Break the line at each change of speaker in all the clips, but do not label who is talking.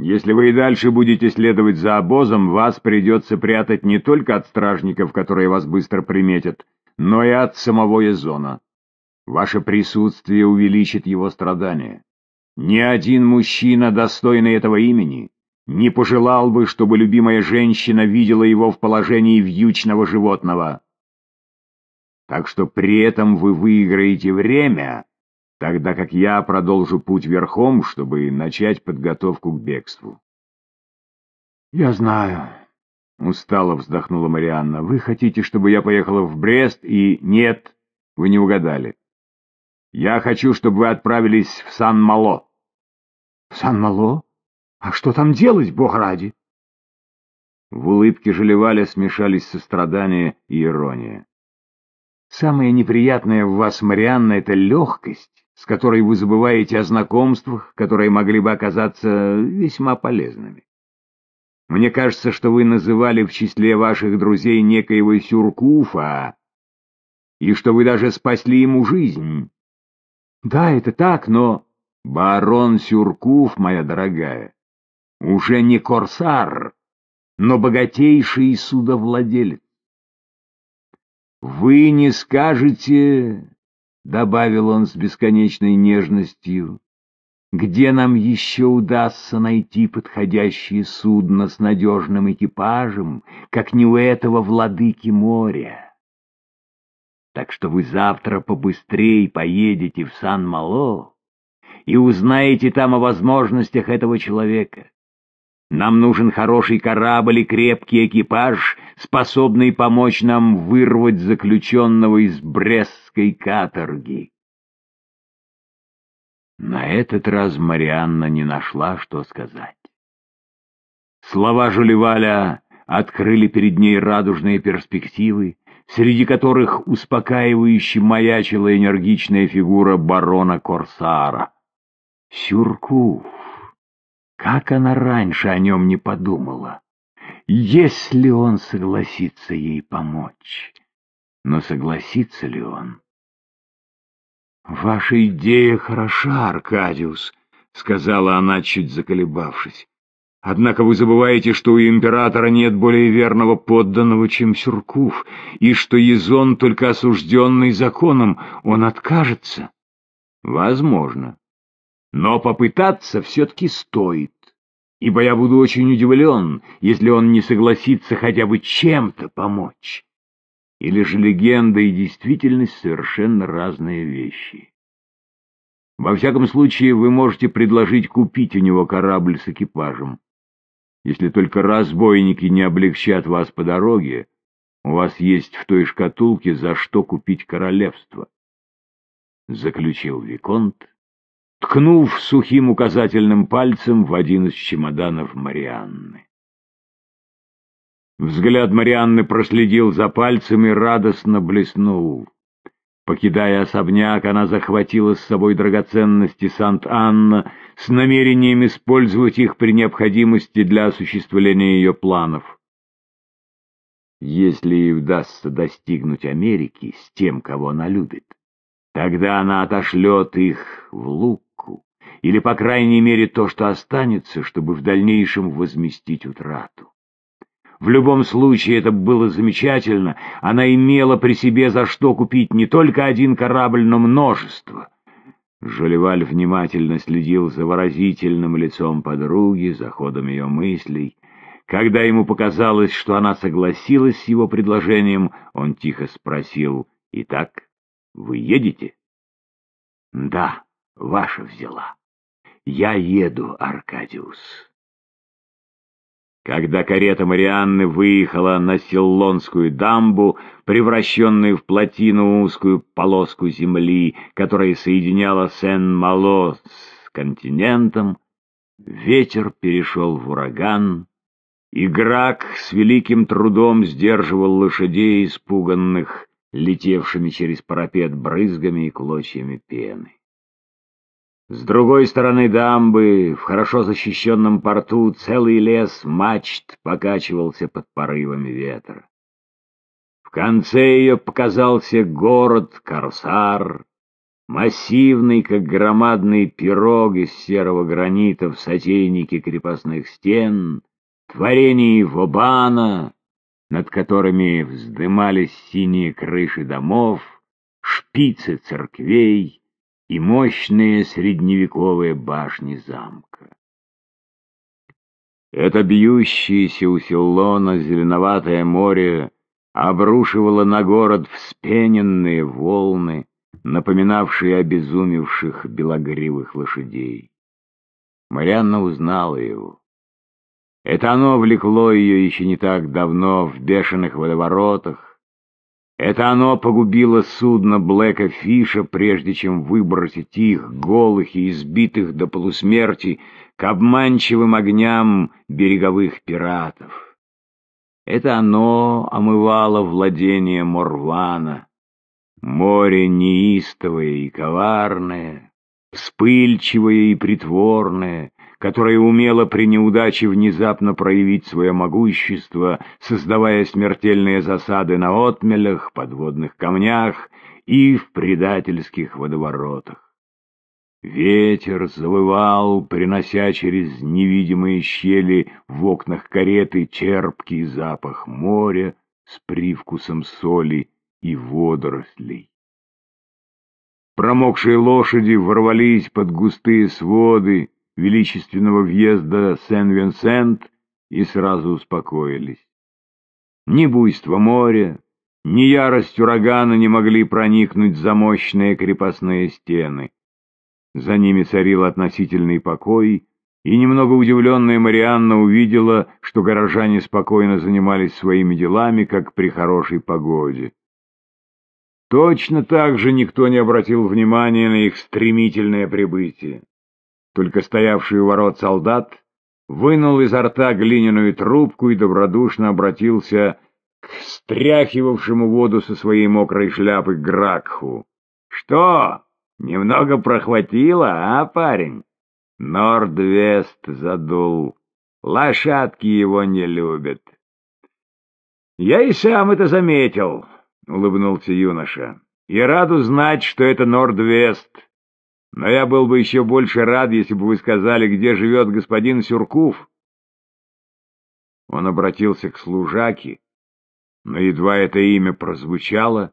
Если вы и дальше будете следовать за обозом, вас придется прятать не только от стражников, которые вас быстро приметят, но и от самого Эзона. Ваше присутствие увеличит его страдания. Ни один мужчина, достойный этого имени, не пожелал бы, чтобы любимая женщина видела его в положении вьючного животного. Так что при этом вы выиграете время, тогда как я продолжу путь верхом, чтобы начать подготовку к бегству.
«Я знаю», — устало вздохнула Марианна. «Вы хотите, чтобы я поехала в Брест и...»
«Нет, вы не угадали. Я хочу, чтобы вы отправились в Сан-Мало».
«В Сан-Мало? А что там делать, бог ради?»
В улыбке Желеваля смешались сострадание и ирония.
«Самое неприятное в вас, Марианна, — это легкость, с которой вы забываете о знакомствах, которые могли бы оказаться весьма полезными. Мне кажется, что вы называли в числе ваших друзей некоего Сюркуфа, и что вы даже спасли ему жизнь. Да, это так, но... Барон Сюркуф, моя дорогая, уже не корсар, но богатейший судовладелец. Вы не скажете добавил он с бесконечной нежностью, где нам еще удастся найти подходящее судно с надежным экипажем, как не у этого владыки моря. Так что вы завтра побыстрее поедете в Сан-Мало и узнаете там о возможностях этого человека. Нам нужен хороший корабль и крепкий экипаж, способный помочь нам вырвать заключенного из Брестской каторги. На этот раз Марианна не нашла, что сказать. Слова Жулеваля открыли перед ней радужные перспективы, среди которых успокаивающе маячила энергичная фигура барона Корсара. Сюркув! Как она раньше о нем не подумала? Если он согласится ей помочь. Но согласится ли он? «Ваша идея хороша, Аркадиус», — сказала она, чуть заколебавшись. «Однако вы забываете, что у императора нет более верного подданного, чем Сюркув, и что Езон только осужденный законом, он откажется». «Возможно. Но попытаться все-таки стоит, ибо я буду очень удивлен, если он не согласится хотя бы чем-то помочь. Или же легенда и действительность совершенно разные вещи. Во всяком случае, вы можете предложить купить у него корабль с экипажем. Если только разбойники не облегчат вас по дороге, у вас есть в той шкатулке за что купить королевство. Заключил Виконт ткнув сухим указательным пальцем в один из чемоданов Марианны. Взгляд Марианны проследил за пальцем и радостно блеснул. Покидая особняк, она захватила с собой драгоценности Сант-Анна с намерением использовать их при необходимости для осуществления ее планов. Если ей удастся достигнуть Америки с тем, кого она любит, тогда она отошлет их в лук или, по крайней мере, то, что останется, чтобы в дальнейшем возместить утрату. В любом случае, это было замечательно, она имела при себе за что купить не только один корабль, но множество. Жолеваль внимательно следил за выразительным лицом подруги, за ходом ее мыслей. Когда ему показалось, что она согласилась с его предложением, он тихо спросил, «Итак, вы едете?» «Да, ваша взяла». Я еду, Аркадиус. Когда карета Марианны выехала на Силлонскую дамбу, превращенную в плотину узкую полоску земли, которая соединяла Сен-Мало с континентом, ветер перешел в ураган, и Грак с великим трудом сдерживал лошадей, испуганных, летевшими через парапет брызгами и клочьями пены. С другой стороны дамбы, в хорошо защищенном порту, целый лес мачт покачивался под порывами ветра. В конце ее показался город Корсар,
массивный, как громадный пирог из серого гранита в сотейнике крепостных стен, творений Вобана, над которыми вздымались синие крыши домов, шпицы церквей и мощные средневековые башни замка. Это бьющееся у Силлона зеленоватое море обрушивало на город вспененные волны, напоминавшие обезумевших белогривых лошадей. Марианна узнала его. Это оно влекло ее еще не так давно в бешеных водоворотах. Это оно погубило судно Блэка Фиша, прежде чем выбросить их, голых и избитых до полусмерти, к обманчивым огням береговых пиратов. Это оно омывало владение Морвана, море неистовое и коварное, вспыльчивое и притворное, которое умело при неудаче внезапно проявить свое могущество, создавая смертельные засады на отмелях, подводных камнях и в предательских водоворотах. Ветер завывал, принося через невидимые щели в окнах кареты терпкий запах моря с привкусом соли и водорослей. Промокшие лошади ворвались под густые своды величественного въезда Сен-Винсент и сразу успокоились. Ни буйство моря, ни ярость урагана не могли проникнуть за мощные крепостные стены. За ними царил относительный покой, и немного удивленная Марианна увидела, что горожане спокойно занимались своими делами, как при хорошей погоде. Точно так же никто не обратил внимания на их стремительное прибытие. Только стоявший у ворот солдат вынул изо рта глиняную трубку и добродушно обратился к стряхивавшему воду со своей мокрой шляпы Гракху. — Что? Немного прохватило, а, парень? Норд-Вест задул. Лошадки его не любят. Я и сам это заметил, — улыбнулся юноша. И рад узнать, что это Норд-Вест. Но я был бы еще больше рад, если бы вы сказали, где живет господин Сюркув. Он обратился к служаке, но едва это имя прозвучало,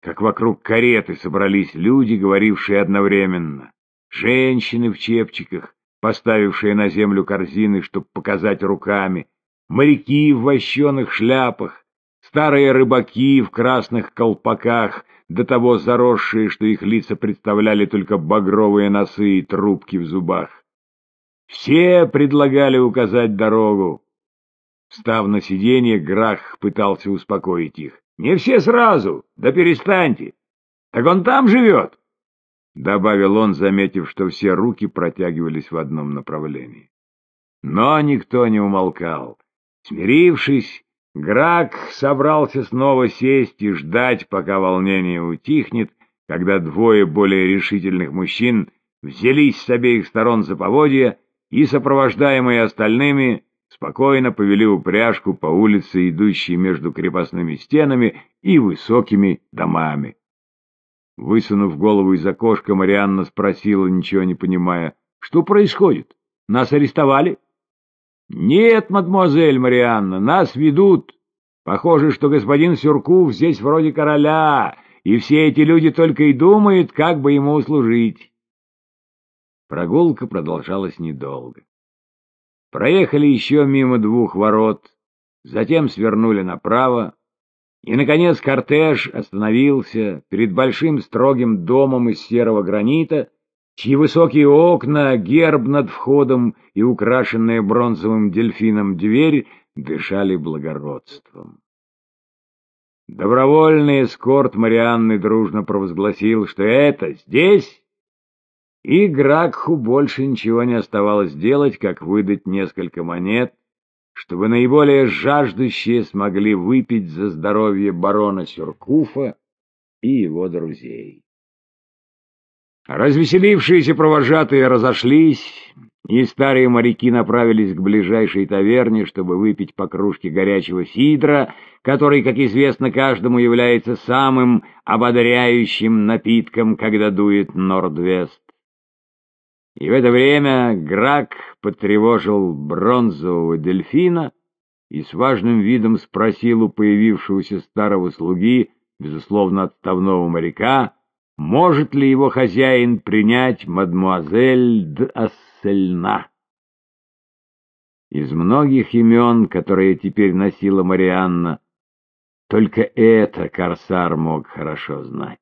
как вокруг кареты собрались люди, говорившие одновременно. Женщины в чепчиках, поставившие на землю корзины, чтобы показать руками, моряки в вощеных шляпах, старые рыбаки в красных колпаках, до того заросшие, что их лица представляли только багровые носы и трубки в зубах. Все предлагали указать дорогу. Став на сиденье, Грах пытался успокоить их. Не все сразу, да перестаньте. Так он там живет, — добавил он, заметив, что все руки протягивались в одном направлении. Но никто не умолкал. Смирившись, Грак собрался снова сесть и ждать, пока волнение утихнет, когда двое более решительных мужчин взялись с обеих сторон за поводья и, сопровождаемые остальными, спокойно повели упряжку по улице, идущей между крепостными стенами и высокими домами. Высунув голову из окошка, Марианна спросила, ничего не понимая, «Что происходит? Нас арестовали?» «Нет, мадемуазель Марианна, нас ведут. Похоже, что господин Сюркув здесь вроде короля, и все эти люди только и думают, как бы ему услужить». Прогулка продолжалась недолго. Проехали еще мимо двух ворот, затем свернули направо, и, наконец, кортеж остановился перед большим строгим домом из серого гранита, чьи высокие окна, герб над входом и украшенная бронзовым дельфином дверь дышали благородством. Добровольный эскорт Марианны дружно провозгласил, что это здесь и Гракху больше ничего не оставалось делать, как выдать несколько монет, чтобы наиболее жаждущие смогли выпить за здоровье барона Сюркуфа и его друзей. Развеселившиеся провожатые разошлись, и старые моряки направились к ближайшей таверне, чтобы выпить по кружке горячего сидра, который, как известно каждому, является самым ободряющим напитком, когда дует Нордвест. И в это время Грак потревожил бронзового дельфина и с важным видом спросил у появившегося старого слуги, безусловно отставного моряка, может ли его хозяин принять мадмуазель д'Ассельна. Из многих имен, которые теперь носила Марианна, только это Корсар мог хорошо знать.